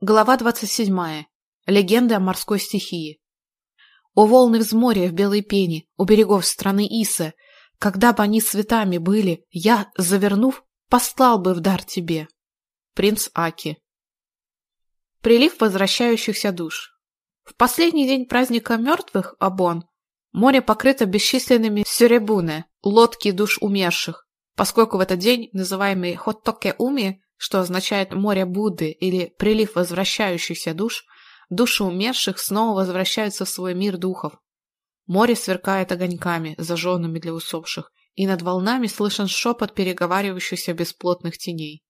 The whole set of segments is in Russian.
Глава 27. Легенды о морской стихии. О волны взморья в белой пене, у берегов страны Иса, когда бы они цветами были, я, завернув, послал бы в дар тебе. Принц Аки. Прилив возвращающихся душ. В последний день праздника мертвых, Абон, море покрыто бесчисленными сюребуне, лодки душ умерших, поскольку в этот день, называемый Хоттоке-Уми, что означает «море Будды» или «прилив возвращающихся душ», души умерших снова возвращаются в свой мир духов. Море сверкает огоньками, зажженными для усопших, и над волнами слышен шепот переговаривающихся бесплотных теней.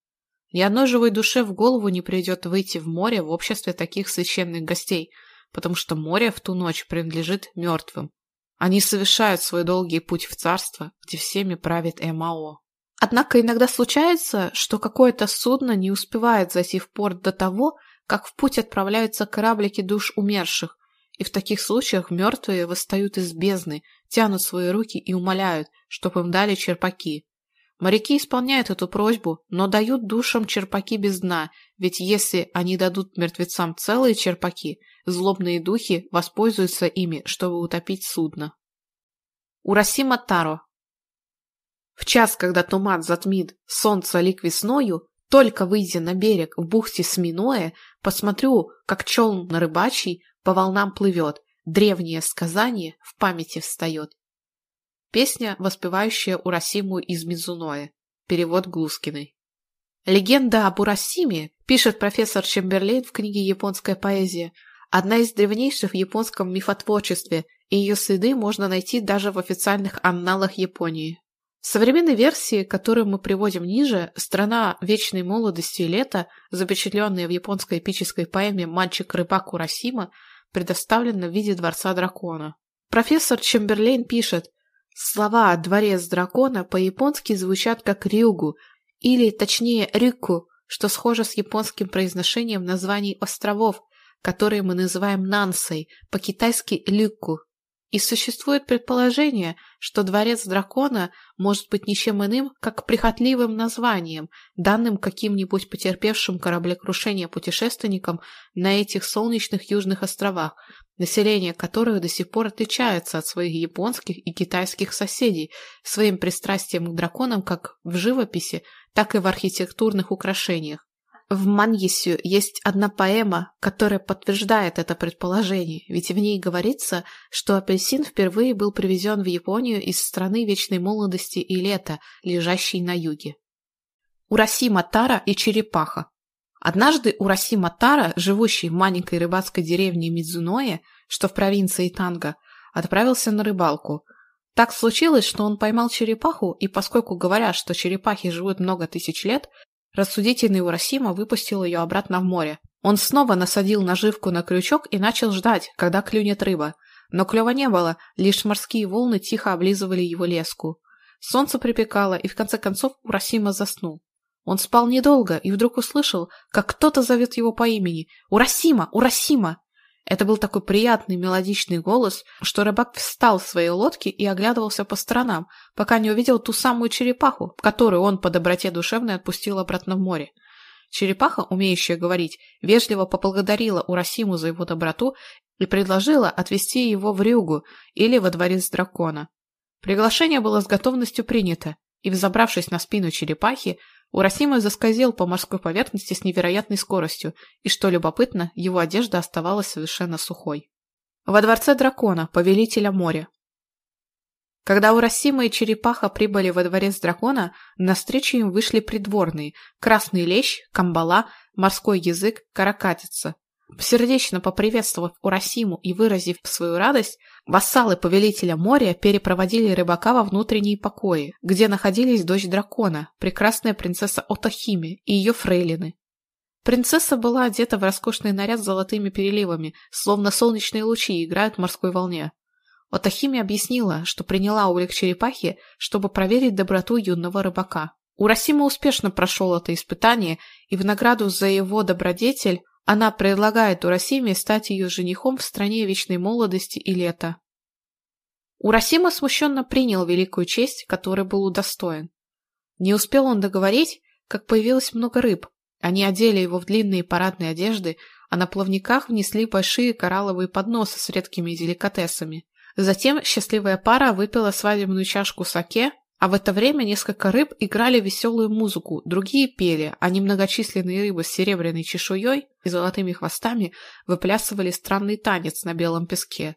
Ни одной живой душе в голову не придет выйти в море в обществе таких священных гостей, потому что море в ту ночь принадлежит мертвым. Они совершают свой долгий путь в царство, где всеми правит Эмао. Однако иногда случается, что какое-то судно не успевает зайти в порт до того, как в путь отправляются кораблики душ умерших, и в таких случаях мертвые восстают из бездны, тянут свои руки и умоляют, чтобы им дали черпаки. Моряки исполняют эту просьбу, но дают душам черпаки без дна, ведь если они дадут мертвецам целые черпаки, злобные духи воспользуются ими, чтобы утопить судно. Урасима Таро в час, когда туман затмит солнце лик весною, только выйдя на берег в бухте Сминое, посмотрю, как челн на рыбачий по волнам плывет, древнее сказание в памяти встает. Песня, воспевающая Урасиму из Мизуное. Перевод Глускиной. Легенда об Урасиме, пишет профессор Чемберлейн в книге «Японская поэзия», одна из древнейших в японском мифотворчестве, и ее следы можно найти даже в официальных анналах Японии. В Современной версии, которую мы приводим ниже, страна вечной молодости и лета, запечатленная в японской эпической поэме «Мальчик-рыбак Урасима», предоставлена в виде дворца дракона. Профессор Чемберлейн пишет, слова «дворец дракона» по-японски звучат как «рюгу», или, точнее, «рюку», что схоже с японским произношением названий островов, которые мы называем «нансой», по-китайски «люку». И существует предположение, что дворец дракона может быть ничем иным, как прихотливым названием, данным каким-нибудь потерпевшим кораблекрушение путешественникам на этих солнечных южных островах, население которых до сих пор отличается от своих японских и китайских соседей своим пристрастием к драконам как в живописи, так и в архитектурных украшениях. В Маньесю есть одна поэма, которая подтверждает это предположение, ведь в ней говорится, что апельсин впервые был привезен в Японию из страны вечной молодости и лета, лежащей на юге. Урасима Тара и черепаха. Однажды Урасима Тара, живущий в маленькой рыбацкой деревне Мидзуное, что в провинции Танга, отправился на рыбалку. Так случилось, что он поймал черепаху, и поскольку говорят, Рассудительный Урасима выпустил ее обратно в море. Он снова насадил наживку на крючок и начал ждать, когда клюнет рыба. Но клева не было, лишь морские волны тихо облизывали его леску. Солнце припекало, и в конце концов Урасима заснул. Он спал недолго и вдруг услышал, как кто-то зовет его по имени «Урасима! Урасима!» Это был такой приятный мелодичный голос, что рыбак встал с своей лодки и оглядывался по сторонам, пока не увидел ту самую черепаху, которую он по доброте душевной отпустил обратно в море. Черепаха, умеющая говорить, вежливо поблагодарила Урасиму за его доброту и предложила отвезти его в Рюгу или во дворец дракона. Приглашение было с готовностью принято, и, взобравшись на спину черепахи, Урасима заскользил по морской поверхности с невероятной скоростью, и, что любопытно, его одежда оставалась совершенно сухой. Во дворце дракона, повелителя моря. Когда Урасима и Черепаха прибыли во дворец дракона, навстречу им вышли придворные – красный лещ, камбала, морской язык, каракатица. сердечно поприветствовав Урасиму и выразив свою радость, вассалы повелителя моря перепроводили рыбака во внутренние покои, где находились дочь дракона, прекрасная принцесса Отохими и ее фрейлины. Принцесса была одета в роскошный наряд с золотыми переливами, словно солнечные лучи играют в морской волне. Отахими объяснила, что приняла улик черепахи, чтобы проверить доброту юного рыбака. Урасима успешно прошел это испытание, и в награду за его добродетель она предлагает Урасиме стать ее женихом в стране вечной молодости и лета. Урасима смущенно принял великую честь, которой был удостоен. Не успел он договорить, как появилось много рыб. Они одели его в длинные парадные одежды, а на плавниках внесли большие коралловые подносы с редкими деликатесами. Затем счастливая пара выпила свадебную чашку саке а в это время несколько рыб играли веселую музыку, другие пели, а немногочисленные рыбы с серебряной чешуей и золотыми хвостами выплясывали странный танец на белом песке.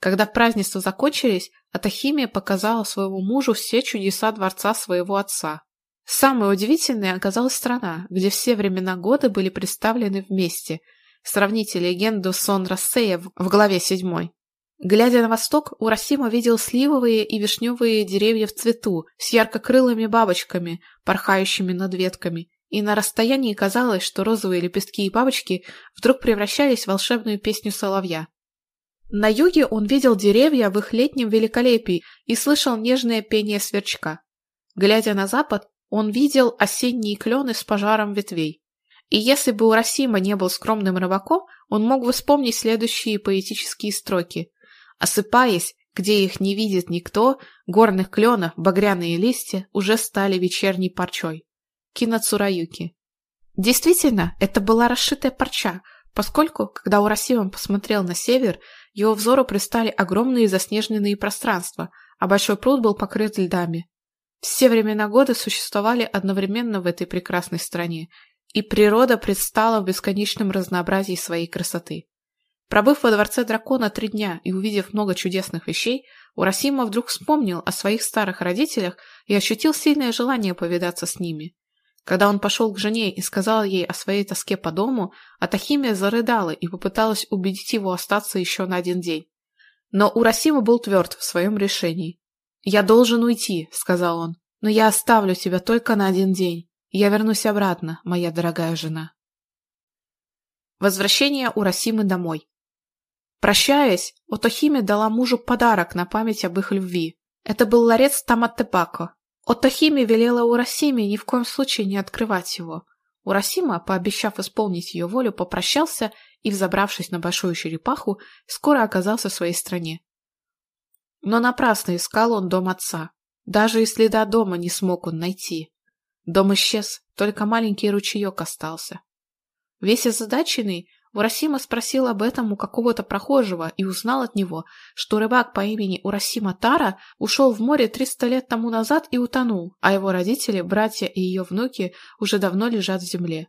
Когда празднества закончились, Атахимия показала своему мужу все чудеса дворца своего отца. Самой удивительной оказалась страна, где все времена года были представлены вместе. Сравните легенду Сон Рассея в главе седьмой. Глядя на восток, у Расима видел сливовые и вишневые деревья в цвету с ярко-крылыми бабочками, порхающими над ветками, и на расстоянии казалось, что розовые лепестки и бабочки вдруг превращались в волшебную песню соловья. На юге он видел деревья в их летнем великолепии и слышал нежное пение сверчка. Глядя на запад, он видел осенние клены с пожаром ветвей. И если бы Урасима не был скромным рыбаком, он мог вспомнить следующие поэтические строки – Осыпаясь, где их не видит никто, горных кленов багряные листья уже стали вечерней парчой. Кина Цураюки. Действительно, это была расшитая парча, поскольку, когда Урасиван посмотрел на север, его взору пристали огромные заснеженные пространства, а большой пруд был покрыт льдами. Все времена года существовали одновременно в этой прекрасной стране, и природа предстала в бесконечном разнообразии своей красоты. Пробыв во дворце дракона три дня и увидев много чудесных вещей, Урасима вдруг вспомнил о своих старых родителях и ощутил сильное желание повидаться с ними. Когда он пошел к жене и сказал ей о своей тоске по дому, Атахимия зарыдала и попыталась убедить его остаться еще на один день. Но Урасима был тверд в своем решении. «Я должен уйти», — сказал он, — «но я оставлю тебя только на один день. Я вернусь обратно, моя дорогая жена». Возвращение Урасимы домой. Прощаясь, Отохиме дала мужу подарок на память об их любви. Это был ларец Таматтепако. Отохиме велела Урасиме ни в коем случае не открывать его. Урасима, пообещав исполнить ее волю, попрощался и, взобравшись на большую черепаху, скоро оказался в своей стране. Но напрасно искал он дом отца. Даже и следа дома не смог он найти. Урасима спросил об этом у какого-то прохожего и узнал от него, что рыбак по имени Урасима Тара ушел в море 300 лет тому назад и утонул, а его родители, братья и ее внуки уже давно лежат в земле.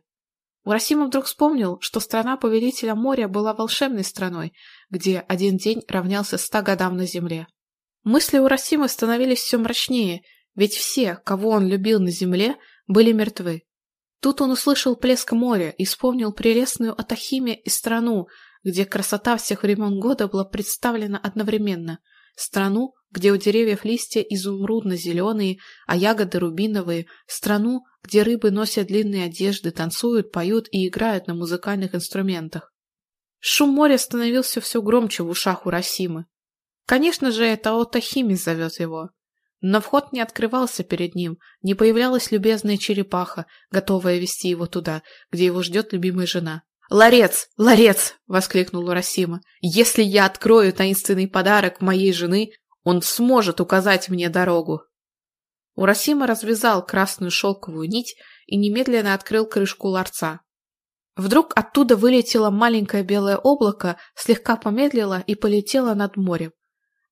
Урасима вдруг вспомнил, что страна повелителя моря была волшебной страной, где один день равнялся ста годам на земле. Мысли Урасимы становились все мрачнее, ведь все, кого он любил на земле, были мертвы. Тут он услышал плеск моря и вспомнил прелестную Атахиме и страну, где красота всех времен года была представлена одновременно. Страну, где у деревьев листья изумрудно-зеленые, а ягоды рубиновые. Страну, где рыбы носят длинные одежды, танцуют, поют и играют на музыкальных инструментах. Шум моря становился все громче в ушах у Росимы. Конечно же, это Отахими зовет его. Но вход не открывался перед ним, не появлялась любезная черепаха, готовая вести его туда, где его ждет любимая жена. «Ларец! Ларец!» — воскликнул Урасима. «Если я открою таинственный подарок моей жены, он сможет указать мне дорогу!» Урасима развязал красную шелковую нить и немедленно открыл крышку ларца. Вдруг оттуда вылетело маленькое белое облако, слегка помедлило и полетело над морем.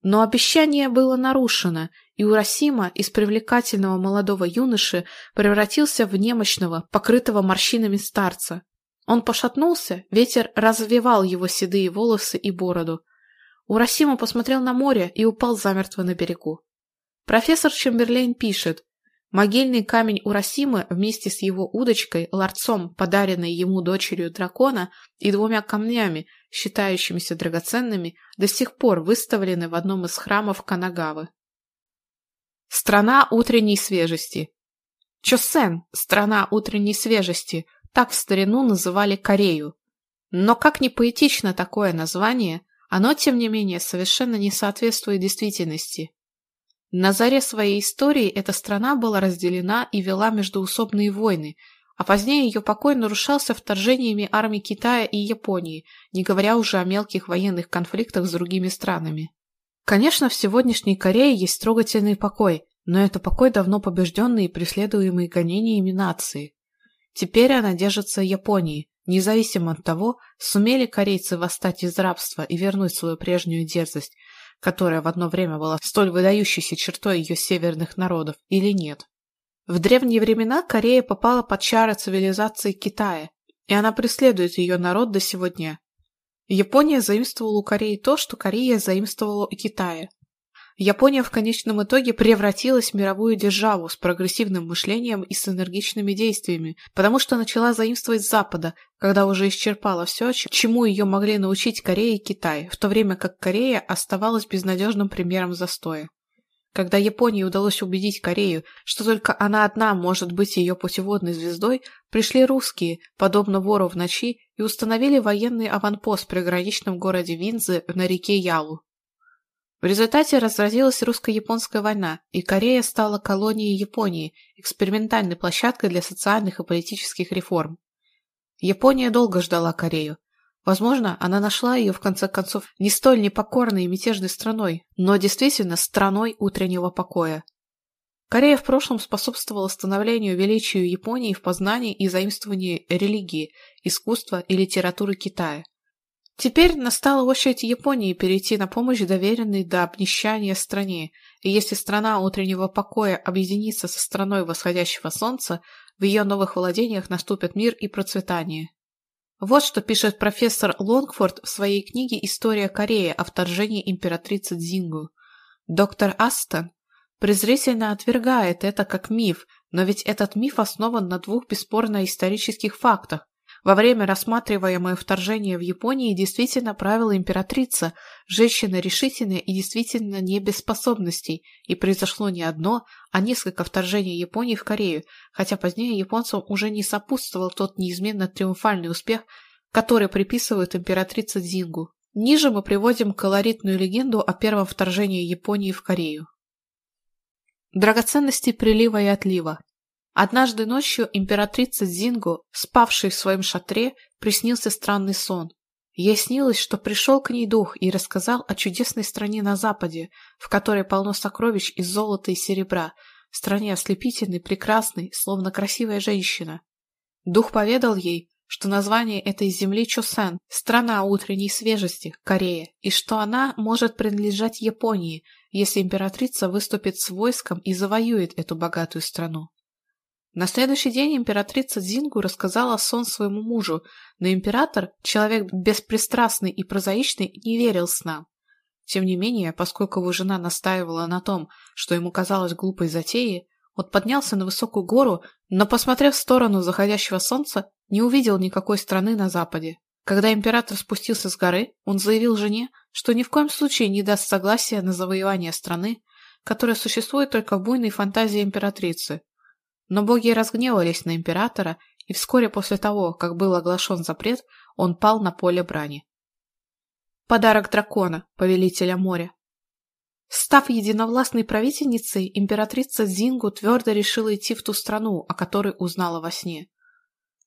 Но обещание было нарушено, И Урасима из привлекательного молодого юноши превратился в немощного, покрытого морщинами старца. Он пошатнулся, ветер развивал его седые волосы и бороду. Урасима посмотрел на море и упал замертво на берегу. Профессор Чемберлейн пишет, могильный камень Урасимы вместе с его удочкой, ларцом, подаренной ему дочерью дракона, и двумя камнями, считающимися драгоценными, до сих пор выставлены в одном из храмов Канагавы. Страна утренней свежести Чосен – страна утренней свежести, так в старину называли Корею. Но как ни поэтично такое название, оно, тем не менее, совершенно не соответствует действительности. На заре своей истории эта страна была разделена и вела междуусобные войны, а позднее ее покой нарушался вторжениями армий Китая и Японии, не говоря уже о мелких военных конфликтах с другими странами. Конечно, в сегодняшней Корее есть трогательный покой, но это покой давно побежденной и преследуемой гонениями нации. Теперь она держится Японии, независимо от того, сумели корейцы восстать из рабства и вернуть свою прежнюю дерзость, которая в одно время была столь выдающейся чертой ее северных народов, или нет. В древние времена Корея попала под чары цивилизации Китая, и она преследует ее народ до сегодня. дня. Япония заимствовала у Кореи то, что Корея заимствовала у Китая. Япония в конечном итоге превратилась в мировую державу с прогрессивным мышлением и с энергичными действиями, потому что начала заимствовать с Запада, когда уже исчерпала все, чему ее могли научить Корея и Китай, в то время как Когда Японии удалось убедить Корею, что только она одна может быть ее путеводной звездой, пришли русские, подобно вору в ночи, и установили военный аванпост при граничном городе Винзы на реке Ялу. В результате разразилась русско-японская война, и Корея стала колонией Японии, экспериментальной площадкой для социальных и политических реформ. Япония долго ждала Корею, Возможно, она нашла ее, в конце концов, не столь непокорной и мятежной страной, но действительно страной утреннего покоя. Корея в прошлом способствовала становлению величию Японии в познании и заимствовании религии, искусства и литературы Китая. Теперь настала очередь Японии перейти на помощь доверенной до обнищания стране, и если страна утреннего покоя объединится со страной восходящего солнца, в ее новых владениях наступит мир и процветание. Вот что пишет профессор Лонгфорд в своей книге «История Кореи о вторжении императрицы Дзингу». Доктор Астон презрительно отвергает это как миф, но ведь этот миф основан на двух бесспорно исторических фактах, во время рассматриваемое вторжение в Японии действительно правила императрица, женщина решительная и действительно не без способностей, и произошло не одно, а несколько вторжений Японии в Корею, хотя позднее японцам уже не сопутствовал тот неизменно триумфальный успех, который приписывают императрице Дзингу. Ниже мы приводим колоритную легенду о первом вторжении Японии в Корею. Драгоценности прилива и отлива. Однажды ночью императрица Зинго, спавшая в своем шатре, приснился странный сон. Ей снилось, что пришел к ней дух и рассказал о чудесной стране на Западе, в которой полно сокровищ из золота и серебра, стране ослепительной, прекрасной, словно красивая женщина. Дух поведал ей, что название этой земли Чосен – страна утренней свежести, Корея, и что она может принадлежать Японии, если императрица выступит с войском и завоюет эту богатую страну. На следующий день императрица Дзингу рассказала сон своему мужу, но император, человек беспристрастный и прозаичный, не верил снам. Тем не менее, поскольку его жена настаивала на том, что ему казалось глупой затеей, он поднялся на высокую гору, но, посмотрев в сторону заходящего солнца, не увидел никакой страны на западе. Когда император спустился с горы, он заявил жене, что ни в коем случае не даст согласия на завоевание страны, которая существует только в буйной фантазии императрицы, но боги разгневались на императора, и вскоре после того, как был оглашен запрет, он пал на поле брани. Подарок дракона, повелителя моря. Став единовластной правительницей, императрица Зингу твердо решила идти в ту страну, о которой узнала во сне.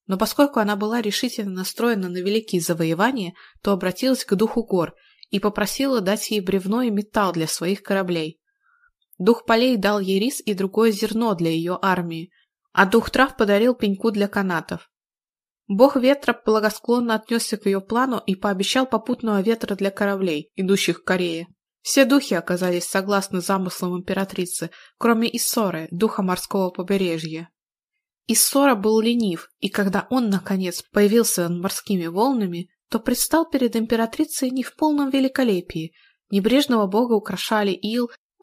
Но поскольку она была решительно настроена на великие завоевания, то обратилась к духу гор и попросила дать ей бревно и металл для своих кораблей. Дух полей дал ей рис и другое зерно для ее армии, а дух трав подарил пеньку для канатов. Бог ветра благосклонно отнесся к ее плану и пообещал попутного ветра для кораблей, идущих к Корее. Все духи оказались согласны замыслам императрицы, кроме Иссоры, духа морского побережья. Иссора был ленив, и когда он, наконец, появился над морскими волнами, то предстал перед императрицей не в полном великолепии.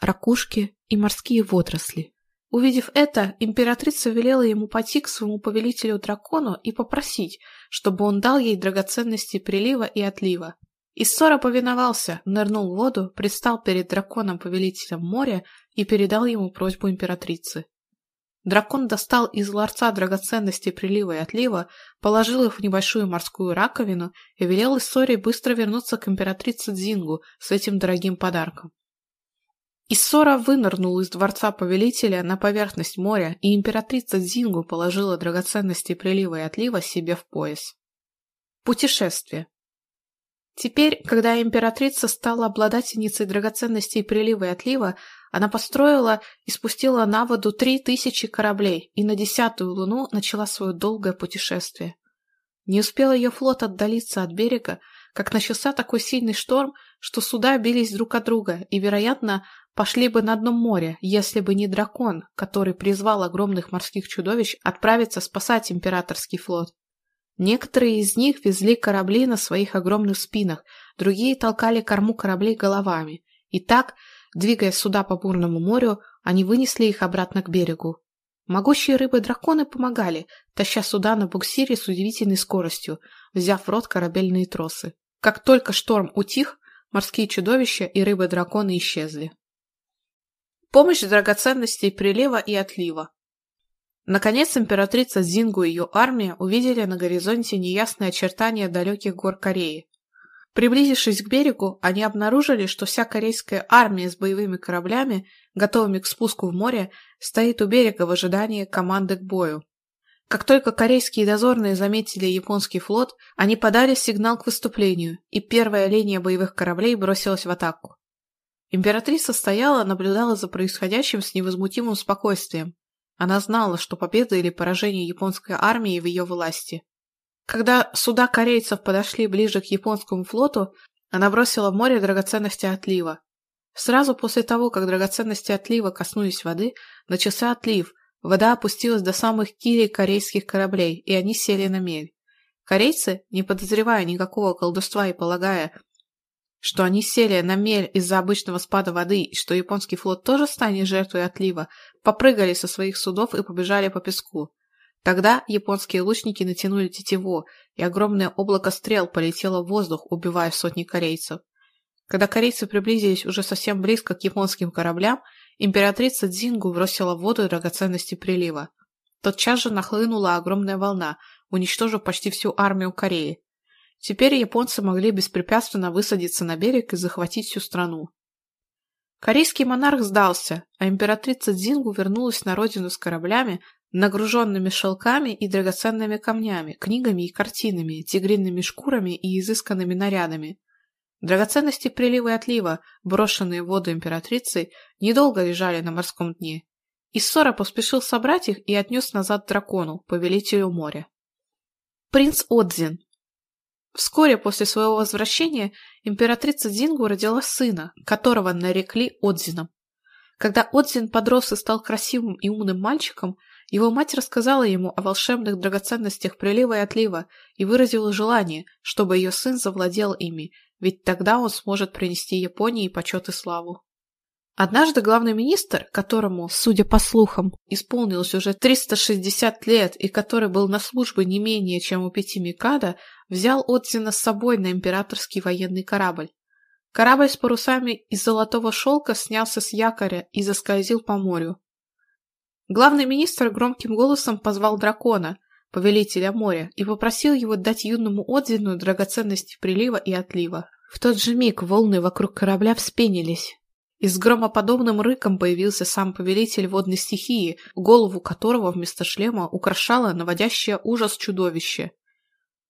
ракушки и морские водоросли. Увидев это, императрица велела ему пойти к своему повелителю дракону и попросить, чтобы он дал ей драгоценности прилива и отлива. Иссора повиновался, нырнул в воду, предстал перед драконом-повелителем моря и передал ему просьбу императрицы. Дракон достал из ларца драгоценности прилива и отлива, положил их в небольшую морскую раковину и велел Иссоре быстро вернуться к императрице Дзингу с этим дорогим подарком. И Ссора вынырнула из дворца повелителя на поверхность моря, и императрица Дзингу положила драгоценности прилива и отлива себе в пояс. Путешествие. Теперь, когда императрица стала обладательницей драгоценностей прилива и отлива, она построила и спустила на воду три тысячи кораблей, и на десятую луну начала свое долгое путешествие. Не успел ее флот отдалиться от берега, как начался такой сильный шторм, что суда бились друг от друга, и, вероятно, пошли бы на дно моря, если бы не дракон, который призвал огромных морских чудовищ отправиться спасать императорский флот. Некоторые из них везли корабли на своих огромных спинах, другие толкали корму кораблей головами. И так, двигая суда по бурному морю, они вынесли их обратно к берегу. Могущие рыбы-драконы помогали, таща суда на буксире с удивительной скоростью, взяв в рот корабельные тросы. Как только шторм утих, морские чудовища и рыбы-драконы исчезли. Помощь драгоценностей прилива и отлива. Наконец императрица Зингу и ее армия увидели на горизонте неясные очертания далеких гор Кореи. Приблизившись к берегу, они обнаружили, что вся корейская армия с боевыми кораблями, готовыми к спуску в море, стоит у берега в ожидании команды к бою. Как только корейские дозорные заметили японский флот, они подали сигнал к выступлению, и первая линия боевых кораблей бросилась в атаку. Императрица стояла, наблюдала за происходящим с невозмутимым спокойствием. Она знала, что победа или поражение японской армии в ее власти. Когда суда корейцев подошли ближе к японскому флоту, она бросила в море драгоценности отлива. Сразу после того, как драгоценности отлива коснулись воды, начался отлив, Вода опустилась до самых килей корейских кораблей, и они сели на мель. Корейцы, не подозревая никакого колдовства и полагая, что они сели на мель из-за обычного спада воды и что японский флот тоже станет жертвой отлива, попрыгали со своих судов и побежали по песку. Тогда японские лучники натянули тетиву, и огромное облако стрел полетело в воздух, убивая сотни корейцев. Когда корейцы приблизились уже совсем близко к японским кораблям, Императрица Дзингу бросила в воду драгоценности прилива. Тотчас же нахлынула огромная волна, уничтожив почти всю армию Кореи. Теперь японцы могли беспрепятственно высадиться на берег и захватить всю страну. Корейский монарх сдался, а императрица Дзингу вернулась на родину с кораблями, нагруженными шелками и драгоценными камнями, книгами и картинами, тигриными шкурами и изысканными нарядами. Драгоценности прилива и отлива, брошенные в воду императрицей, недолго лежали на морском дне. Иссора поспешил собрать их и отнес назад дракону, повелителю моря. Принц Отзин, Вскоре после своего возвращения императрица Дзингу родила сына, которого нарекли Отзином. Когда Отзин подрос и стал красивым и умным мальчиком, его мать рассказала ему о волшебных драгоценностях прилива и отлива и выразила желание, чтобы ее сын завладел ими, ведь тогда он сможет принести Японии почет и славу. Однажды главный министр, которому, судя по слухам, исполнилось уже 360 лет и который был на службе не менее чем у пяти Микада, взял Отзина с собой на императорский военный корабль. Корабль с парусами из золотого шелка снялся с якоря и заскользил по морю. Главный министр громким голосом позвал дракона, повелителя моря, и попросил его дать юному Отзину драгоценности прилива и отлива. В тот же миг волны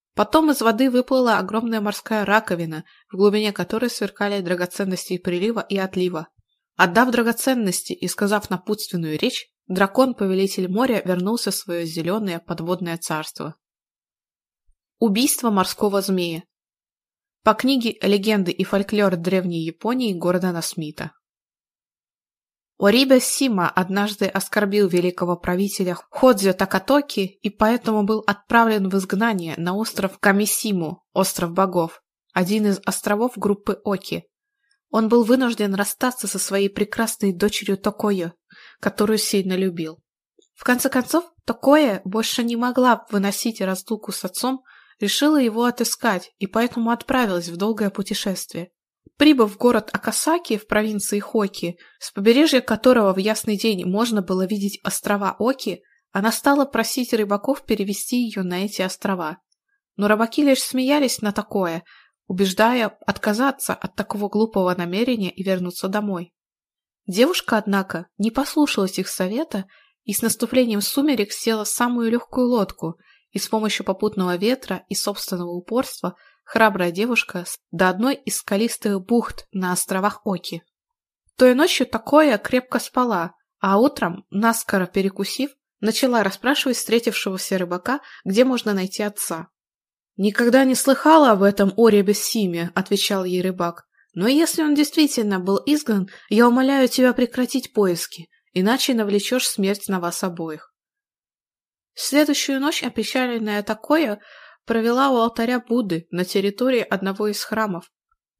вокруг корабля вспенились. И с громоподобным рыком появился сам повелитель водной стихии, голову которого вместо шлема украшало наводящее ужас чудовище. Потом из воды выплыла огромная морская раковина, в глубине которой сверкали драгоценности прилива и отлива. Отдав драгоценности и сказав напутственную речь, Дракон-повелитель моря вернулся в свое зеленое подводное царство. Убийство морского змея. По книге «Легенды и фольклор древней Японии» Гордона Смита. Ориба Сима однажды оскорбил великого правителя Ходзё Такатоки и поэтому был отправлен в изгнание на остров Камисиму, остров богов, один из островов группы Оки. Он был вынужден расстаться со своей прекрасной дочерью Токойо, которую сильно любил. В конце концов, такое больше не могла выносить разлуку с отцом, решила его отыскать и поэтому отправилась в долгое путешествие. Прибыв в город Акасаки в провинции Хоки, с побережья которого в ясный день можно было видеть острова Оки, она стала просить рыбаков перевести ее на эти острова. Но рыбаки лишь смеялись на такое, убеждая отказаться от такого глупого намерения и вернуться домой. Девушка, однако, не послушалась их совета и с наступлением сумерек села в самую легкую лодку и с помощью попутного ветра и собственного упорства – храбрая девушка до одной из скалистых бухт на островах Оки. Той ночью такое крепко спала, а утром, наскоро перекусив, начала расспрашивать встретившегося рыбака, где можно найти отца. «Никогда не слыхала об этом Оре Бессиме», — отвечал ей рыбак. «Но если он действительно был изгнан, я умоляю тебя прекратить поиски, иначе навлечешь смерть на вас обоих». Следующую ночь опечаленная такое провела у алтаря Будды на территории одного из храмов.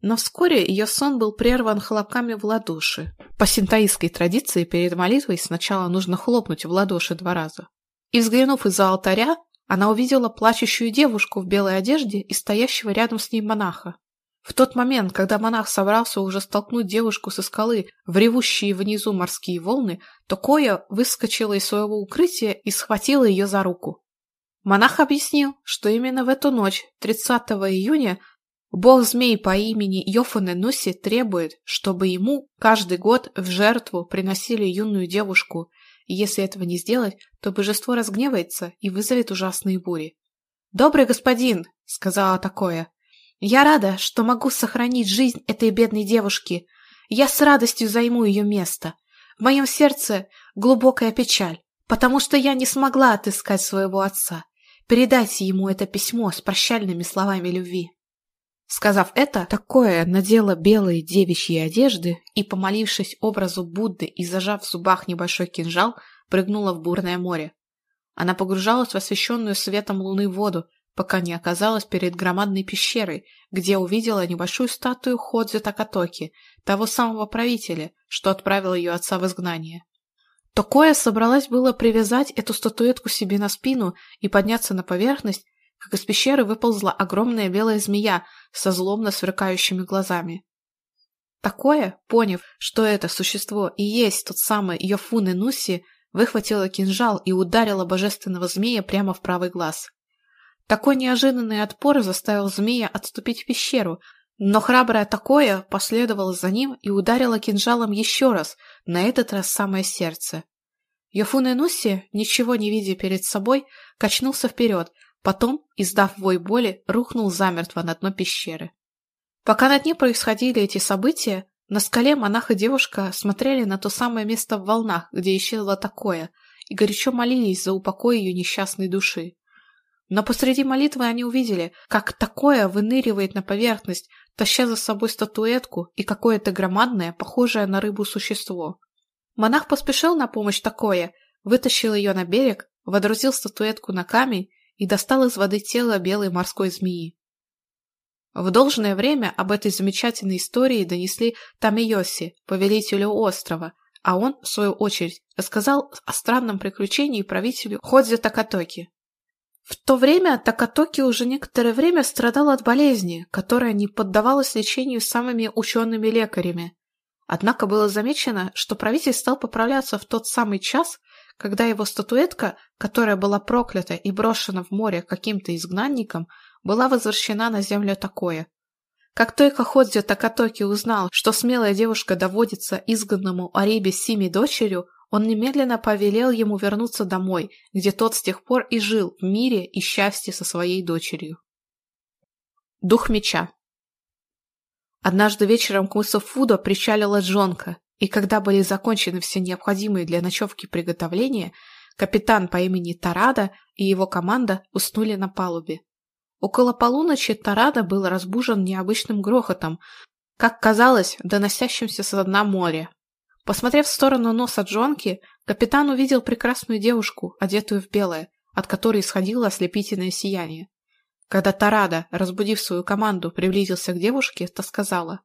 Но вскоре ее сон был прерван хлопками в ладоши. По синтаистской традиции перед молитвой сначала нужно хлопнуть в ладоши два раза. И взглянув из-за алтаря, она увидела плачущую девушку в белой одежде и стоящего рядом с ней монаха. В тот момент, когда монах собрался уже столкнуть девушку со скалы в ревущие внизу морские волны, то Коя выскочила из своего укрытия и схватила ее за руку. Монах объяснил, что именно в эту ночь, 30 июня, Бог-змей по имени Йофане Нуси требует, чтобы ему каждый год в жертву приносили юную девушку, и если этого не сделать, то божество разгневается и вызовет ужасные бури. «Добрый господин», — сказала такое, — «я рада, что могу сохранить жизнь этой бедной девушки. Я с радостью займу ее место. В моем сердце глубокая печаль, потому что Передать ему это письмо с прощальными словами любви». Сказав это, такое надела белые девичьи одежды и, помолившись образу Будды и зажав в зубах небольшой кинжал, прыгнула в бурное море. Она погружалась в освещенную светом луны воду, пока не оказалась перед громадной пещерой, где увидела небольшую статую Ходзю Такатоки, того самого правителя, что отправил ее отца в изгнание. Токоя собралась было привязать эту статуэтку себе на спину и подняться на поверхность, как из пещеры выползла огромная белая змея со злобно сверкающими глазами. Такое, поняв, что это существо и есть тот самый Йофуне Нуси, выхватила кинжал и ударила божественного змея прямо в правый глаз. Такой неожиданный отпор заставил змея отступить в пещеру, но храброе такое последовало за ним и ударило кинжалом еще раз, на этот раз самое сердце. Йофуне Нуси, ничего не видя перед собой, качнулся вперед, Потом, издав вой боли, рухнул замертво на дно пещеры. Пока на дне происходили эти события, на скале монах и девушка смотрели на то самое место в волнах, где исчезло такое, и горячо молились за упокой ее несчастной души. Но посреди молитвы они увидели, как такое выныривает на поверхность, таща за собой статуэтку и какое-то громадное, похожее на рыбу существо. Монах поспешил на помощь такое, вытащил ее на берег, водрузил статуэтку на камень и достал из воды тело белой морской змеи. В должное время об этой замечательной истории донесли Тамиоси, повелителю острова, а он, в свою очередь, рассказал о странном приключении правителю Ходзи Такатоки. В то время Такатоки уже некоторое время страдал от болезни, которая не поддавалась лечению самыми учеными лекарями. Однако было замечено, что правитель стал поправляться в тот самый час, когда Он немедленно повелел ему вернуться домой, где тот с тех пор и жил в мире и счастье со своей дочерью. Дух меча Однажды вечером к мысу Фудо причалила Джонка, и когда были закончены все необходимые для ночевки приготовления, капитан по имени Тарада и его команда уснули на палубе. Около полуночи Тарада был разбужен необычным грохотом, как казалось, доносящимся со дна моря. Посмотрев в сторону носа Джонки, капитан увидел прекрасную девушку, одетую в белое, от которой исходило ослепительное сияние. Когда Тарада, разбудив свою команду, приблизился к девушке, то сказала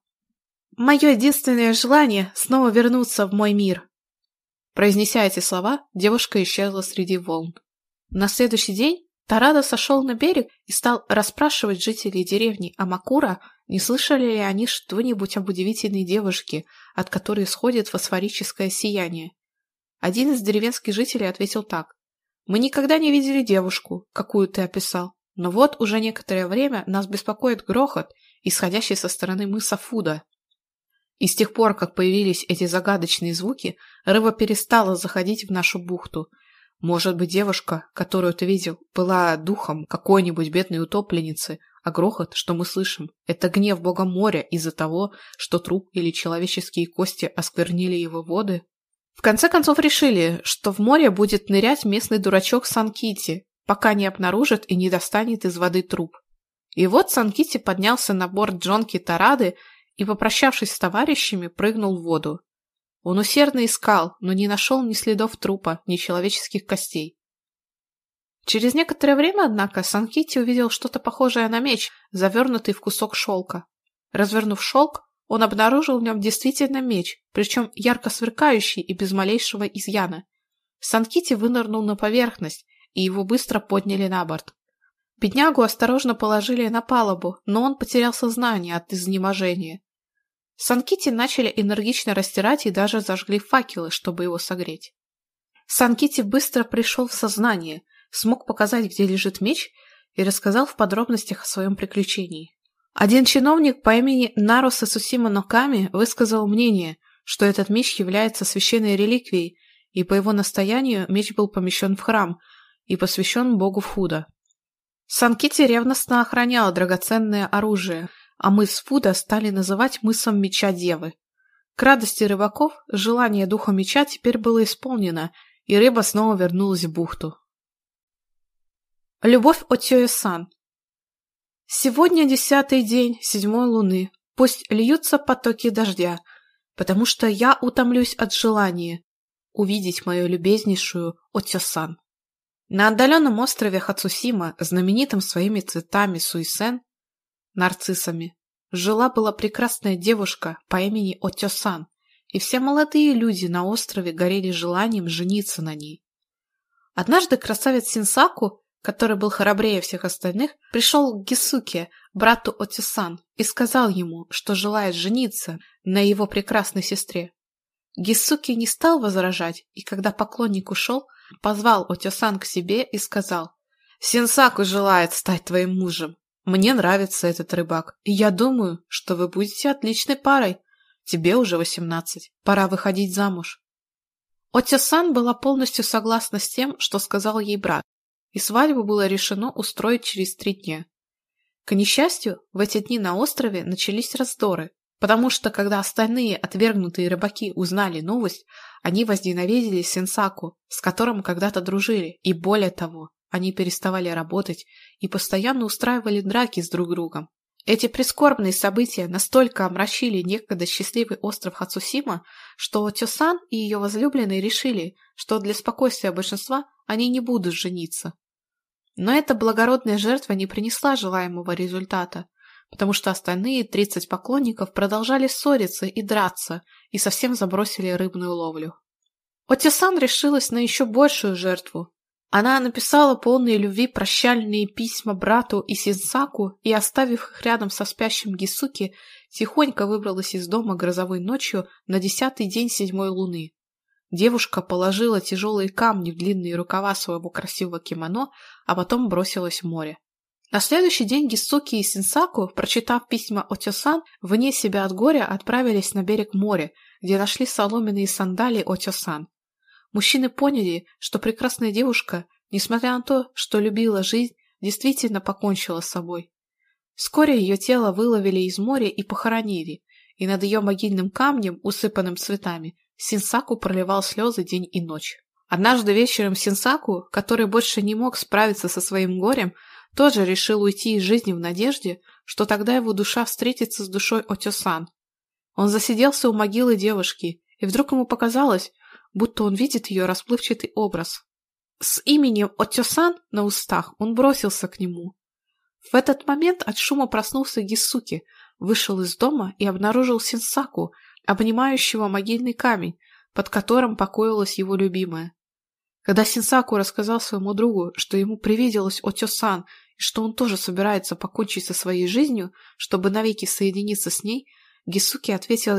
Мое единственное желание — снова вернуться в мой мир. Произнеся эти слова, девушка исчезла среди волн. На следующий день Тарада сошел на берег и стал расспрашивать жителей деревни Амакура, не слышали ли они что-нибудь об удивительной девушке, от которой исходит фосфорическое сияние. Один из деревенских жителей ответил так. «Мы никогда не видели девушку, какую ты описал, но вот уже некоторое время нас беспокоит грохот, исходящий со стороны мыса Фуда». И с тех пор, как появились эти загадочные звуки, рыба перестала заходить в нашу бухту – может быть, девушка, которую ты видел, была духом какой-нибудь бедной утопленницы, а грохот, что мы слышим, это гнев бога моря из-за того, что труп или человеческие кости осквернили его воды? В конце концов решили, что в море будет нырять местный дурачок Сан-Кити, пока не обнаружит и не достанет из воды труп. И вот Сан-Кити поднялся на борт Джонки Тарады и, попрощавшись с товарищами, прыгнул в воду. Он усердно искал, но не нашел ни следов трупа, ни человеческих костей. Через некоторое время, однако, Сан-Кити увидел что-то похожее на меч, завернутый в кусок шелка. Развернув шелк, он обнаружил в нем действительно меч, причем ярко сверкающий и без малейшего изъяна. Сан-Кити вынырнул на поверхность, и его быстро подняли на борт. Беднягу осторожно положили на палубу, но он потерял сознание от изнеможения. Санкити начали энергично растирать и даже зажгли факелы, чтобы его согреть. Санкити быстро пришел в сознание, смог показать, где лежит меч, и рассказал в подробностях о своем приключении. Один чиновник по имени Наруса Сусима Ноками высказал мнение, что этот меч является священной реликвией, и по его настоянию меч был помещен в храм и посвящен богу Фуда. Санкити ревностно охранял драгоценное оружие, а мыс Фуда стали называть мысом меча Девы. К радости рыбаков желание духа меча теперь было исполнено, и рыба снова вернулась в бухту. Любовь от Тёэ-сан Сегодня десятый день седьмой луны. Пусть льются потоки дождя, потому что я утомлюсь от желания увидеть мою любезнейшую Отё-сан. На отдаленном острове Хацусима, знаменитым своими цветами суисен, нарциссами, жила-была прекрасная девушка по имени Отё-сан, и все молодые люди на острове горели желанием жениться на ней. Однажды красавец Синсаку который был храбрее всех остальных, пришел к Гисуке, брату Отюсан, и сказал ему, что желает жениться на его прекрасной сестре. Гисуки не стал возражать, и когда поклонник ушел, позвал Отюсан к себе и сказал, «Синсаку желает стать твоим мужем. Мне нравится этот рыбак, и я думаю, что вы будете отличной парой. Тебе уже восемнадцать, пора выходить замуж». Отя Сан была полностью согласна с тем, что сказал ей брат, и свадьбу было решено устроить через три дня. К несчастью, в эти дни на острове начались раздоры, потому что, когда остальные отвергнутые рыбаки узнали новость, они возненавидели Сенсаку, с которым когда-то дружили, и более того, они переставали работать и постоянно устраивали драки с друг другом. Эти прискорбные события настолько омрачили некогда счастливый остров Хацусима, что Тёсан и ее возлюбленные решили, что для спокойствия большинства они не будут жениться. Но эта благородная жертва не принесла желаемого результата, потому что остальные 30 поклонников продолжали ссориться и драться и совсем забросили рыбную ловлю. Отисан решилась на еще большую жертву она написала полные любви прощальные письма брату и Синсаку и, оставив их рядом со спящим Гисуки, тихонько выбралась из дома грозовой ночью на десятый день седьмой луны. Девушка положила тяжелые камни в длинные рукава своего красивого кимоно, а потом бросилась в море. На следующий день Гисуки и Синсаку, прочитав письма Отёсан, вне себя от горя отправились на берег моря, где нашли соломенные сандали Отёсан. Мужчины поняли, что прекрасная девушка, несмотря на то, что любила жизнь, действительно покончила с собой. Вскоре ее тело выловили из моря и похоронили, и над ее могильным камнем, усыпанным цветами, Синсаку проливал слезы день и ночь. Однажды вечером Синсаку, который больше не мог справиться со своим горем, тоже решил уйти из жизни в надежде, что тогда его душа встретится с душой Отёсан. Он засиделся у могилы девушки, и вдруг ему показалось, будто он видит ее расплывчатый образ. С именем Отёсан на устах он бросился к нему. В этот момент от шума проснулся Гисуки, вышел из дома и обнаружил Синсаку, обнимающего могильный камень, под которым покоилась его любимая. Когда Синсаку рассказал своему другу, что ему привиделось Отё-сан и что он тоже собирается покончить со своей жизнью, чтобы навеки соединиться с ней, Гисуки ответила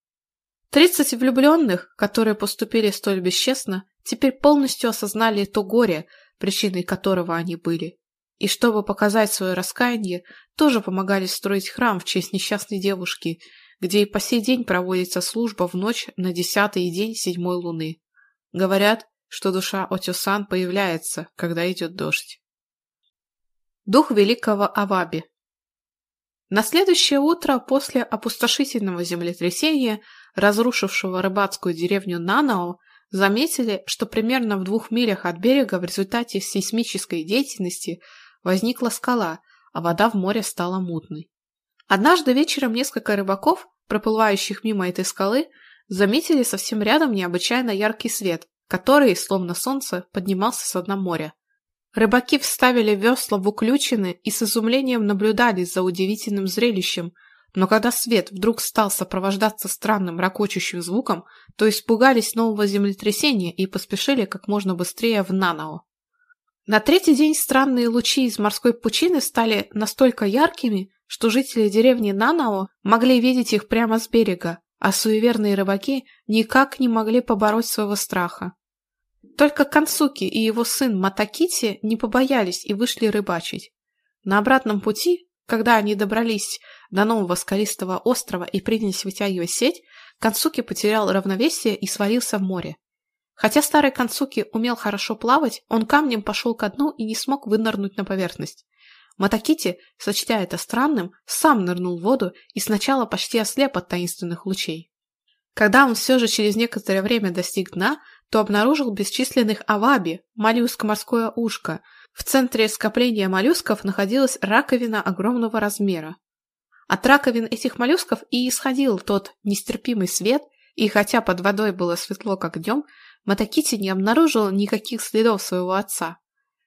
Тридцать влюбленных, которые поступили столь бесчестно, теперь полностью осознали то горе, причиной которого они были. И чтобы показать свое раскаяние, тоже помогали строить храм в честь несчастной девушки, где и по сей день проводится служба в ночь на десятый день седьмой луны. Говорят, что душа Отюсан появляется, когда идет дождь. Дух великого Аваби На следующее утро после опустошительного землетрясения разрушившего рыбацкую деревню Нанао, заметили, что примерно в двух милях от берега в результате сейсмической деятельности возникла скала, а вода в море стала мутной. Однажды вечером несколько рыбаков, проплывающих мимо этой скалы, заметили совсем рядом необычайно яркий свет, который, словно солнце, поднимался с дна моря. Рыбаки вставили весла в уключины и с изумлением наблюдали за удивительным зрелищем, но когда свет вдруг стал сопровождаться странным ракочущим звуком, то испугались нового землетрясения и поспешили как можно быстрее в Наноу. На третий день странные лучи из морской пучины стали настолько яркими, что жители деревни Наноу могли видеть их прямо с берега, а суеверные рыбаки никак не могли побороть своего страха. Только Кансуки и его сын Матакити не побоялись и вышли рыбачить. На обратном пути когда они добрались до нового скалистого острова и принялись вытягивать сеть, Консуки потерял равновесие и свалился в море. Хотя старый Консуки умел хорошо плавать, он камнем пошел ко дну и не смог вынырнуть на поверхность. Матакити, сочтя это странным, сам нырнул в воду и сначала почти ослеп от таинственных лучей. Когда он все же через некоторое время достиг дна, то обнаружил бесчисленных аваби, моллюско-морское ушко – в центре скопления моллюсков находилась раковина огромного размера. От раковин этих моллюсков и исходил тот нестерпимый свет, и хотя под водой было светло как днем, Матакити не обнаружил никаких следов своего отца.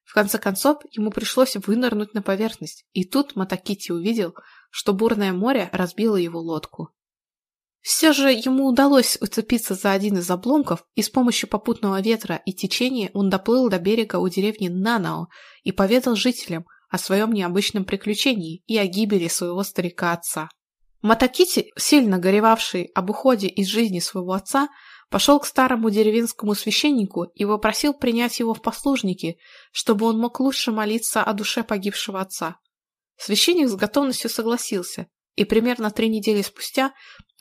В конце концов, ему пришлось вынырнуть на поверхность, и тут Матакити увидел, что бурное море разбило его лодку. Все же ему удалось уцепиться за один из обломков, и с помощью попутного ветра и течения он доплыл до берега у деревни Нанао и поведал жителям о своем необычном приключении и о гибели своего старика-отца. Матакити, сильно горевавший об уходе из жизни своего отца, пошел к старому деревенскому священнику и попросил принять его в послужники, чтобы он мог лучше молиться о душе погибшего отца. Священник с готовностью согласился, и примерно три недели спустя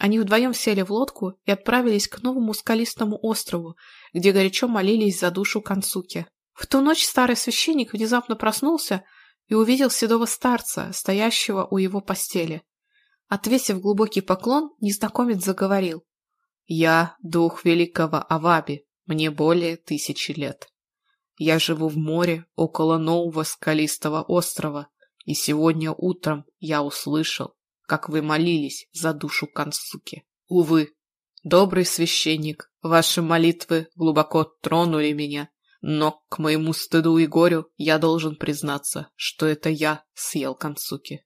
Они вдвоем сели в лодку и отправились к новому скалистому острову, где горячо молились за душу Консуки. В ту ночь старый священник внезапно проснулся и увидел седого старца, стоящего у его постели. Отвесив глубокий поклон, незнакомец заговорил. «Я — дух великого Аваби, мне более тысячи лет. Я живу в море около нового скалистого острова, и сегодня утром я услышал, как вы молились за душу Консуки. Увы, добрый священник, ваши молитвы глубоко тронули меня, но к моему стыду и горю я должен признаться, что это я съел Консуки.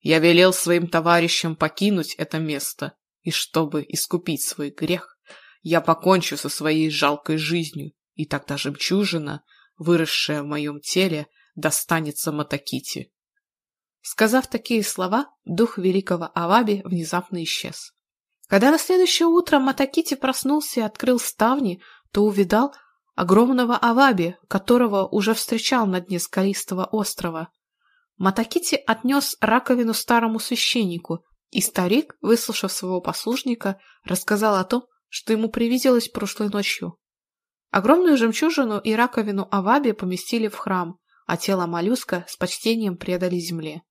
Я велел своим товарищам покинуть это место, и чтобы искупить свой грех, я покончу со своей жалкой жизнью, и тогда жемчужина, выросшая Сказав такие слова, дух великого Аваби внезапно исчез. Когда на следующее утро Матакити проснулся и открыл ставни, то увидал огромного Аваби, которого уже встречал на дне скалистого острова. Матакити отнес раковину старому священнику, и старик, выслушав своего послушника, рассказал о том, что ему привиделось прошлой ночью. Огромную жемчужину и раковину Аваби поместили в храм, а тело моллюска с почтением предали земле.